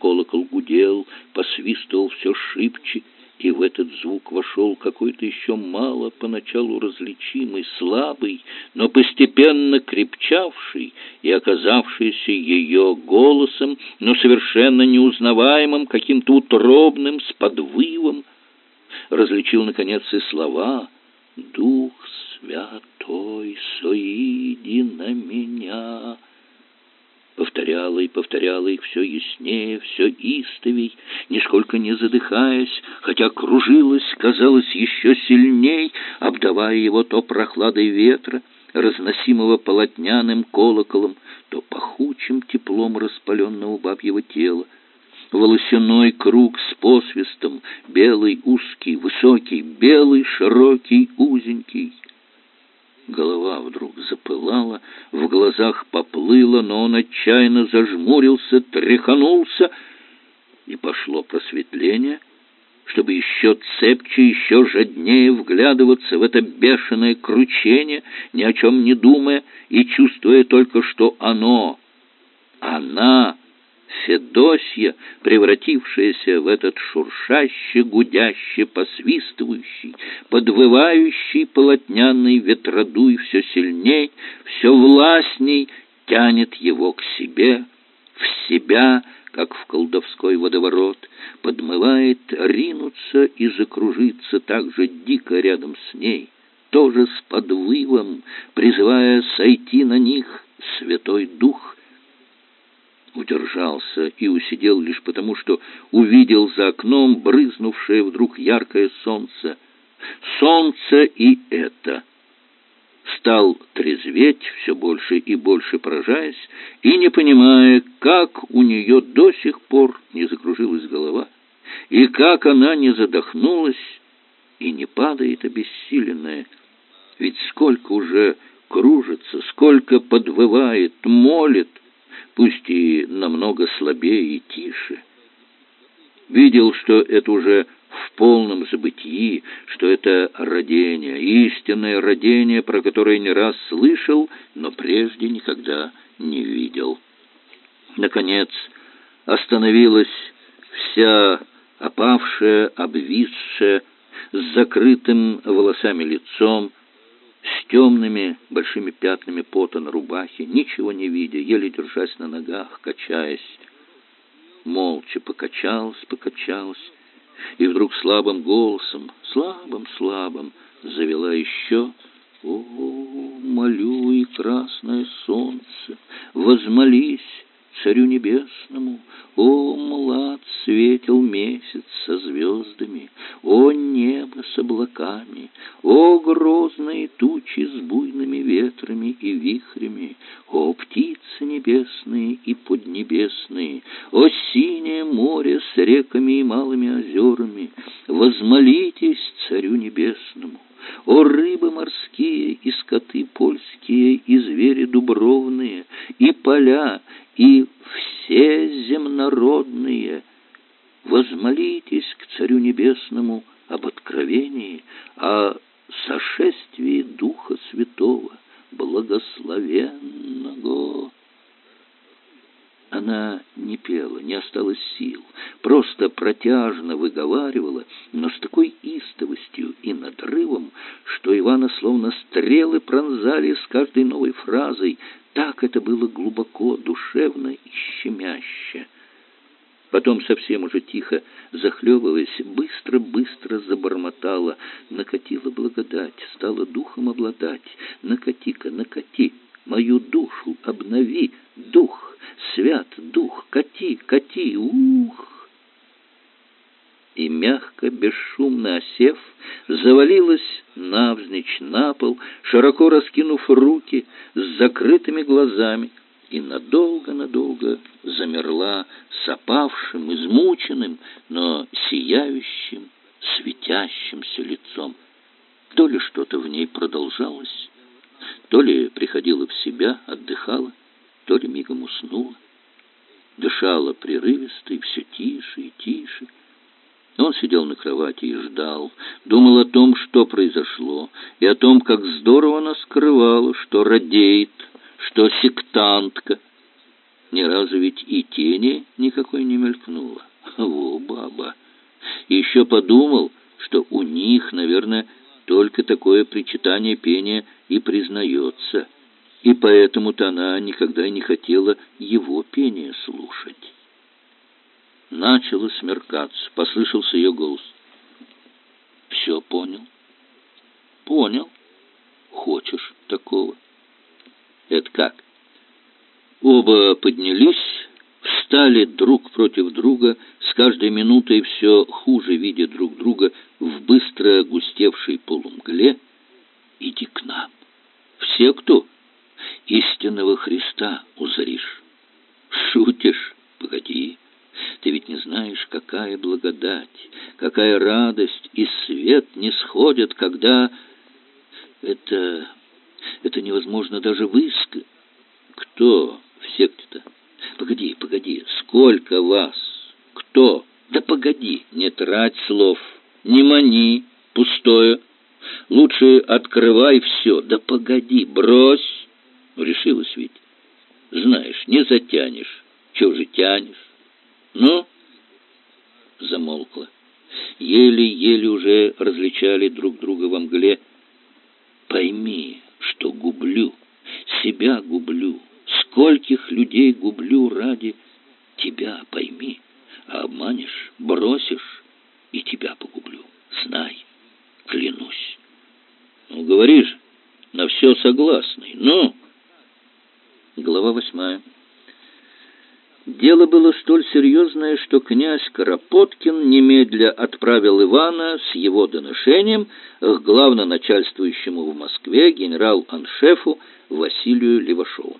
Speaker 1: Колокол гудел, посвистывал все шибче, и в этот звук вошел какой-то еще мало поначалу различимый, слабый, но постепенно крепчавший и оказавшийся ее голосом, но совершенно неузнаваемым, каким-то утробным, с подвывом. Различил, наконец, и слова «Дух Святой, соиди на меня» повторяла и повторяла их все яснее, все истовей, нисколько не задыхаясь, хотя кружилась, казалось, еще сильней, обдавая его то прохладой ветра, разносимого полотняным колоколом, то пахучим теплом распаленного бабьего тела. Волосяной круг с посвистом, белый узкий, высокий, белый широкий, узенький — Голова вдруг запылала, в глазах поплыла, но он отчаянно зажмурился, тряханулся, и пошло просветление, чтобы еще цепче, еще жаднее вглядываться в это бешеное кручение, ни о чем не думая и чувствуя только, что оно, она Федосья, превратившаяся в этот шуршащий, гудящий, посвистывающий, подвывающий полотняный ветродуй все сильней, все властней тянет его к себе, в себя, как в колдовской водоворот, подмывает ринуться и закружиться так же дико рядом с ней, тоже с подвывом, призывая сойти на них Святой Дух, удержался и усидел лишь потому, что увидел за окном брызнувшее вдруг яркое солнце. Солнце и это. Стал трезветь, все больше и больше поражаясь, и не понимая, как у нее до сих пор не закружилась голова, и как она не задохнулась и не падает обессиленная. Ведь сколько уже кружится, сколько подвывает, молит — пусть и намного слабее и тише. Видел, что это уже в полном забытии, что это родение, истинное родение, про которое не раз слышал, но прежде никогда не видел. Наконец остановилась вся опавшая, обвисшая, с закрытым волосами лицом, с темными большими пятнами пота на рубахе, ничего не видя, еле держась на ногах, качаясь. Молча покачалась, покачалась, и вдруг слабым голосом, слабым-слабым, завела еще «О, молю и красное солнце, возмолись царю небесному, о, младцы!» светил месяц со звездами, О небо с облаками, О грозные тучи с буйными ветрами и вихрями, О птицы небесные и поднебесные, О синее море с реками и малыми озерами, Возмолитесь царю небесному, о рыбы морские и скоты польские, и звери дубровные, и поля, и все земнородные, возмолитесь к Царю Небесному об откровении, о сошествии Духа Святого, благословенного. Она не пела, не осталось сил, просто протяжно выговаривала, но с такой истовостью и надрывом, что Ивана словно стрелы пронзали с каждой новой фразой. Так это было глубоко, душевно и щемяще. Потом совсем уже тихо, захлебываясь, быстро-быстро забормотала. Накатила благодать, стала духом обладать. Накати-ка, накати, мою душу обнови, дух, свят дух, кати, кати, ух! И мягко, бесшумно осев, завалилась навзничь на пол, широко раскинув руки, с закрытыми глазами, и надолго-надолго замерла с опавшим, измученным, но сияющим, светящимся лицом. То ли что-то в ней продолжалось, то ли приходила в себя, отдыхала, то ли мигом уснула. Дышала прерывисто и все тише и тише. Он сидел на кровати и ждал, думал о том, что произошло, и о том, как здорово она скрывала, что радеет, что сектантка. Ни разу ведь и тени никакой не мелькнуло. О, баба! Еще подумал, что у них, наверное, только такое причитание пения и признается, и поэтому-то она никогда не хотела его пение слушать. Начало смеркаться, послышался ее голос. «Все понял?» «Понял. Хочешь такого?» «Это как?» Оба поднялись, встали друг против друга, с каждой минутой все хуже видя друг друга в быстро густевшей полумгле. «Иди к нам. Все кто? Истинного Христа узришь. Шутишь? Погоди». Ты ведь не знаешь, какая благодать, какая радость и свет не сходят, когда... Это... это невозможно даже высказать. Кто в секте-то? Погоди, погоди, сколько вас? Кто? Да погоди, не трать слов, не мани, пустое. Лучше открывай все. Да погоди, брось. Решилась ведь. Знаешь, не затянешь. Чего же тянешь? «Ну?» Замолкла. Еле-еле уже различали друг друга во мгле. «Пойми, что гублю, себя гублю, скольких людей гублю ради тебя, пойми, а обманешь, бросишь, и тебя погублю. Знай, клянусь». «Ну, говори же, на все согласный, ну?» Глава восьмая. Дело было столь серьезное, что князь Карапоткин немедля отправил Ивана с его доношением к главноначальствующему в Москве генерал-аншефу Василию Левашову.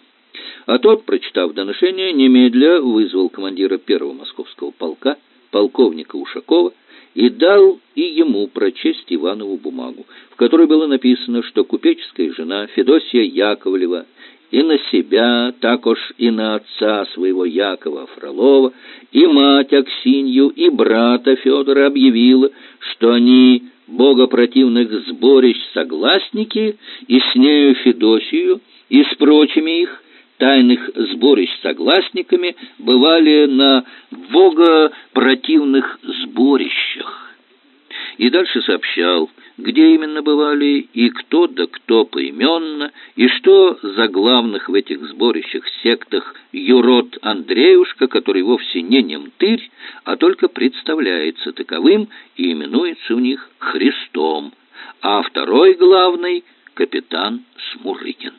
Speaker 1: А тот, прочитав доношение, немедля вызвал командира первого московского полка, полковника Ушакова, и дал и ему прочесть Иванову бумагу, в которой было написано, что купеческая жена Федосия Яковлева и на себя, так уж и на отца своего Якова Фролова, и мать Аксинью, и брата Федора объявила, что они богопротивных сборищ согласники, и с нею Федосию, и с прочими их тайных сборищ согласниками бывали на богопротивных сборищах. И дальше сообщал, где именно бывали и кто да кто поименно, и что за главных в этих сборищах сектах юрод Андреюшка, который вовсе не немтырь, а только представляется таковым и именуется у них Христом, а второй главный — капитан Смурыкин.